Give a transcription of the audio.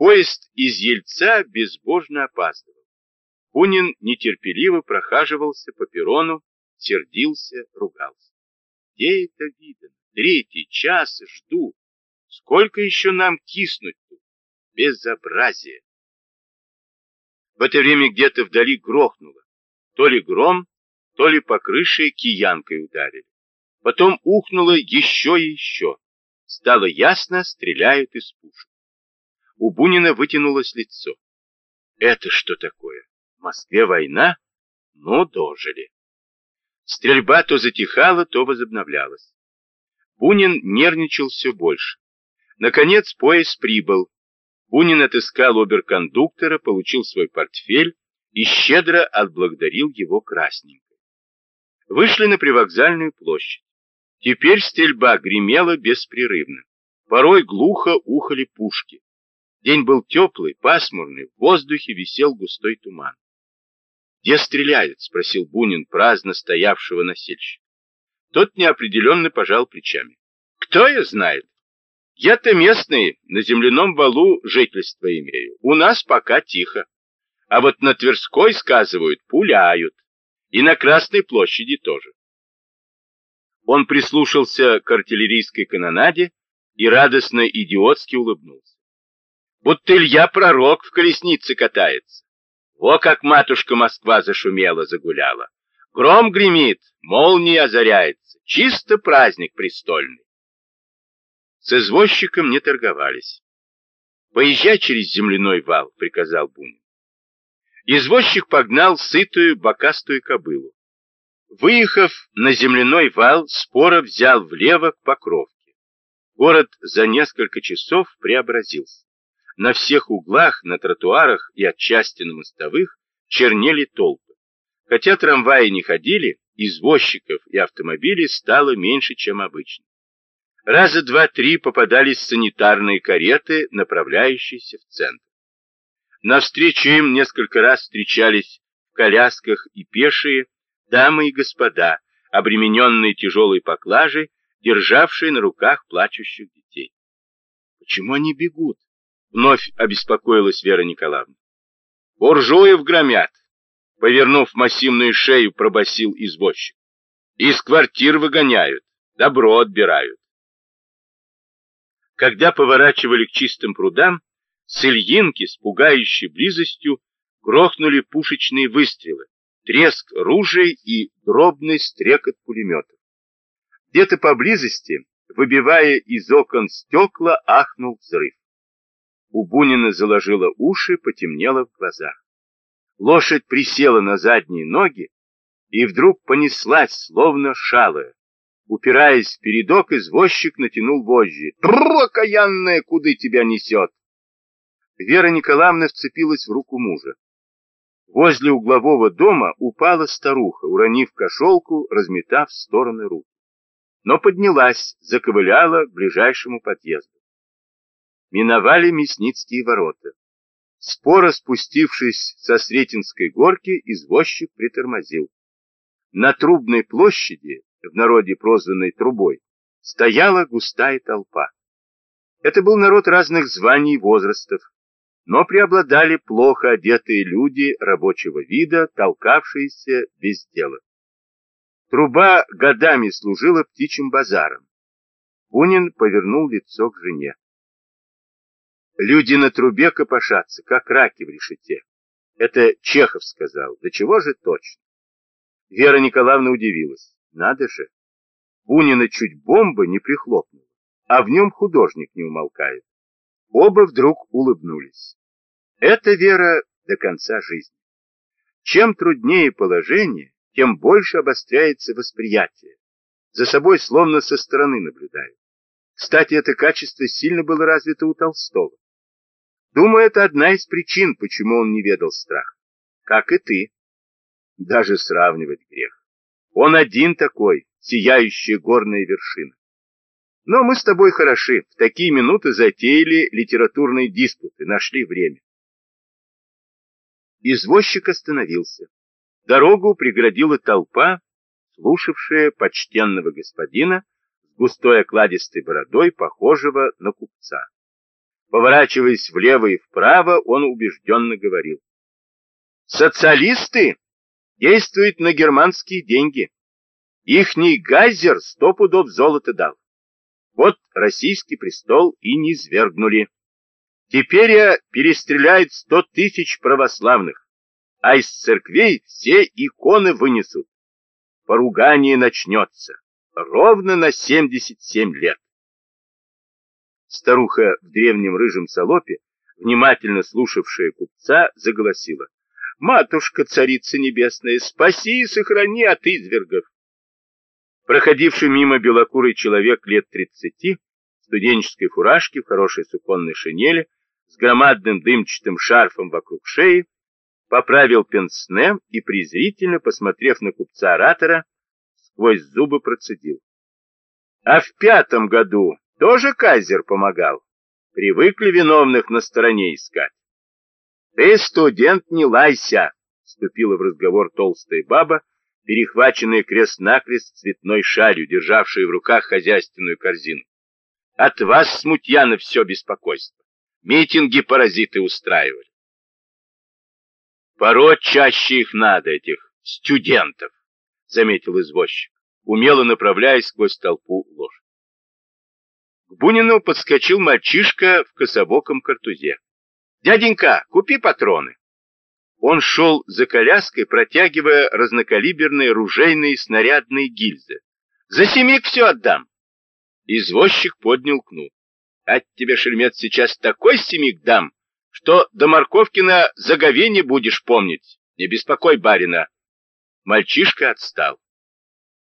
Поезд из Ельца безбожно опаздывал. Бунин нетерпеливо прохаживался по перрону, сердился, ругался. Где это видно? Третий час жду. Сколько еще нам киснуть тут? Безобразие! В это время где-то вдали грохнуло. То ли гром, то ли по крыше киянкой ударили. Потом ухнуло еще и еще. Стало ясно, стреляют из пушек. У Бунина вытянулось лицо. Это что такое? В Москве война? Ну, дожили. Стрельба то затихала, то возобновлялась. Бунин нервничал все больше. Наконец поезд прибыл. Бунин отыскал оберкондуктора, получил свой портфель и щедро отблагодарил его красненько. Вышли на привокзальную площадь. Теперь стрельба гремела беспрерывно. Порой глухо ухали пушки. День был теплый, пасмурный, в воздухе висел густой туман. «Где стреляют?» — спросил Бунин, праздно стоявшего носильщика. Тот неопределенно пожал плечами. «Кто я знает? Я-то местный, на земляном валу жительство имею. У нас пока тихо. А вот на Тверской, сказывают, пуляют. И на Красной площади тоже». Он прислушался к артиллерийской канонаде и радостно идиотски улыбнулся будто Илья Пророк в колеснице катается. Во как матушка Москва зашумела, загуляла. Гром гремит, молния озаряется. Чисто праздник престольный. С извозчиком не торговались. «Поезжай через земляной вал», — приказал Бунин. Извозчик погнал сытую бокастую кобылу. Выехав на земляной вал, споро взял влево к Покровке. Город за несколько часов преобразился. На всех углах, на тротуарах и отчасти на мостовых чернели толпы. Хотя трамваи не ходили, извозчиков и автомобилей стало меньше, чем обычно. Раза два-три попадались санитарные кареты, направляющиеся в центр. Навстречу им несколько раз встречались в колясках и пешие дамы и господа, обремененные тяжелой поклажей, державшие на руках плачущих детей. Почему они бегут? Вновь обеспокоилась Вера Николаевна. Буржуев громят. Повернув массивную шею, пробасил извозчик. Из квартир выгоняют, добро отбирают. Когда поворачивали к чистым прудам, с Ильинки с пугающей близостью грохнули пушечные выстрелы, треск ружей и дробный стрекот пулеметов. Где-то поблизости, выбивая из окон стекла, ахнул взрыв. У Бунина заложило уши, потемнело в глазах. Лошадь присела на задние ноги и вдруг понеслась, словно шалая. Упираясь в передок, извозчик натянул вожжи. «Тру, окаянная, куды тебя несет?» Вера Николаевна вцепилась в руку мужа. Возле углового дома упала старуха, уронив кошелку, разметав в стороны рук. Но поднялась, заковыляла к ближайшему подъезду миновали Мясницкие ворота. Споро спустившись со Сретенской горки, извозчик притормозил. На Трубной площади, в народе прозванной Трубой, стояла густая толпа. Это был народ разных званий и возрастов, но преобладали плохо одетые люди рабочего вида, толкавшиеся без дела. Труба годами служила птичьим базаром. Бунин повернул лицо к жене. Люди на трубе копошатся, как раки в решете. Это Чехов сказал. Да чего же точно? Вера Николаевна удивилась. Надо же. Бунина чуть бомба не прихлопнула, а в нем художник не умолкает. Оба вдруг улыбнулись. Это вера до конца жизни. Чем труднее положение, тем больше обостряется восприятие. За собой словно со стороны наблюдают. Кстати, это качество сильно было развито у Толстого. Думаю, это одна из причин, почему он не ведал страх. Как и ты. Даже сравнивать грех. Он один такой, сияющая горная вершина. Но мы с тобой хороши. В такие минуты затеяли литературные диспуты, нашли время. Извозчик остановился. Дорогу преградила толпа, слушавшая почтенного господина с густой окладистой бородой, похожего на купца. Поворачиваясь влево и вправо, он убежденно говорил. Социалисты действуют на германские деньги. Ихний гайзер сто пудов золота дал. Вот российский престол и не свергнули. Теперь я перестреляют сто тысяч православных, а из церквей все иконы вынесут. Поругание начнется ровно на 77 лет. Старуха в древнем рыжем салопе, внимательно слушавшая купца, заголосила. «Матушка, царица небесная, спаси и сохрани от извергов!» Проходивший мимо белокурый человек лет тридцати, в студенческой фуражке, в хорошей суконной шинели, с громадным дымчатым шарфом вокруг шеи, поправил пенсне и, презрительно посмотрев на купца-оратора, сквозь зубы процедил. А в пятом году тоже Кайзер помогал. Привыкли виновных на стороне искать. Ты, студент, не лайся, вступила в разговор толстая баба, перехваченная крест-накрест цветной шалью, державшая в руках хозяйственную корзину. От вас, смутьяна, все беспокойство. Митинги паразиты устраивали. Пороть чаще их надо, этих студентов, заметил извозчик, умело направляясь сквозь толпу лошадь. К Бунину подскочил мальчишка в кособоком картузе. «Дяденька, купи патроны!» Он шел за коляской, протягивая разнокалиберные ружейные снарядные гильзы. «За семик все отдам!» Извозчик поднял кнут. «От тебе, шельмец, сейчас такой семик дам, что до Марковкина заговение будешь помнить. Не беспокой барина!» Мальчишка отстал.